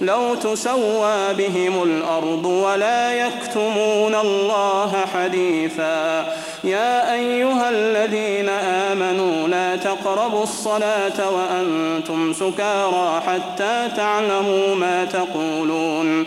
لو تسوى بهم الأرض ولا يكتمون الله حديثا. يا أيها الذين آمنوا لا تقربوا الصلاة وأنتم سكارى حتى تعلموا ما تقولون.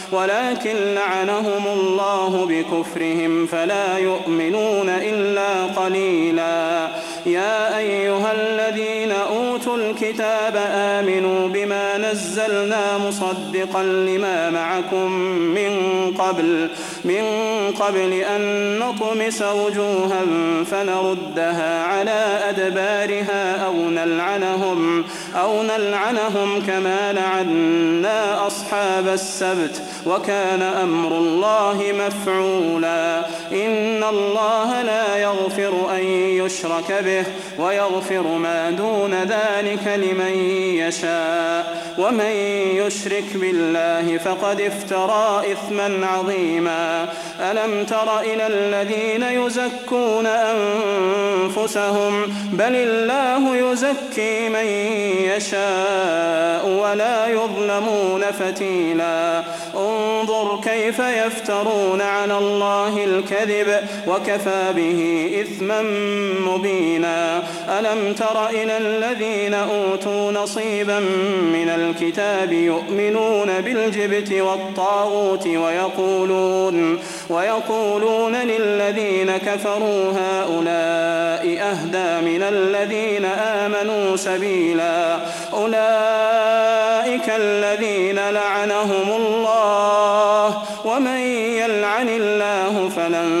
ولكن لعنهم الله بكفرهم فلا يؤمنون إلا قليلا. يا أيها الذين أوتوا الكتاب آمنوا بما نزلنا مصدقا لما معكم من قبل من قبل أن نطمس وجوها فنردها على أدبارها أو نلعنهم أو نلعنهم كما لعنا أصحاب السبت. وكان أمر الله مفعولا. إن الله لا يغفر أن يشرك به ويغفر ما دون ذلك لمن يشاء. ومن يشرك بالله فقد افترى إثما عظيما ألم تر إلى الذين يزكون أنفسهم بل الله يزكي من يشاء ولا يظلمون فتيلا انظر كيف يفترون على الله الكذب وكفى به إثما مبينا ألم تر إلى الذين أوتوا نصيبا من الكتاب يؤمنون بالجبت والطاغوت ويقولون ويقولون للذين كفروا هؤلاء أهدى من الذين آمنوا سبيلا. أولئك الذين لعنهم الله. ومن يلعن الله فلن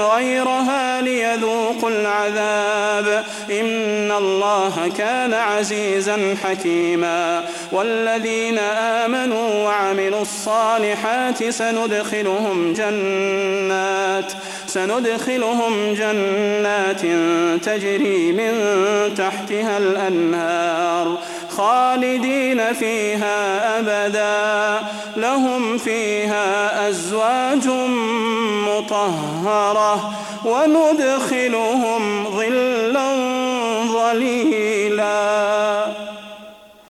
غيرها ليذوقوا العذاب إن الله كان عزيزا حكيما والذين آمنوا وعملوا الصالحات سندخلهم جنات سندخلهم جنات تجري من تحتها الأنهار خالدين فيها أبدا. لهم فيها أزواج مطهرة وندخلهم ظلا ظليلا.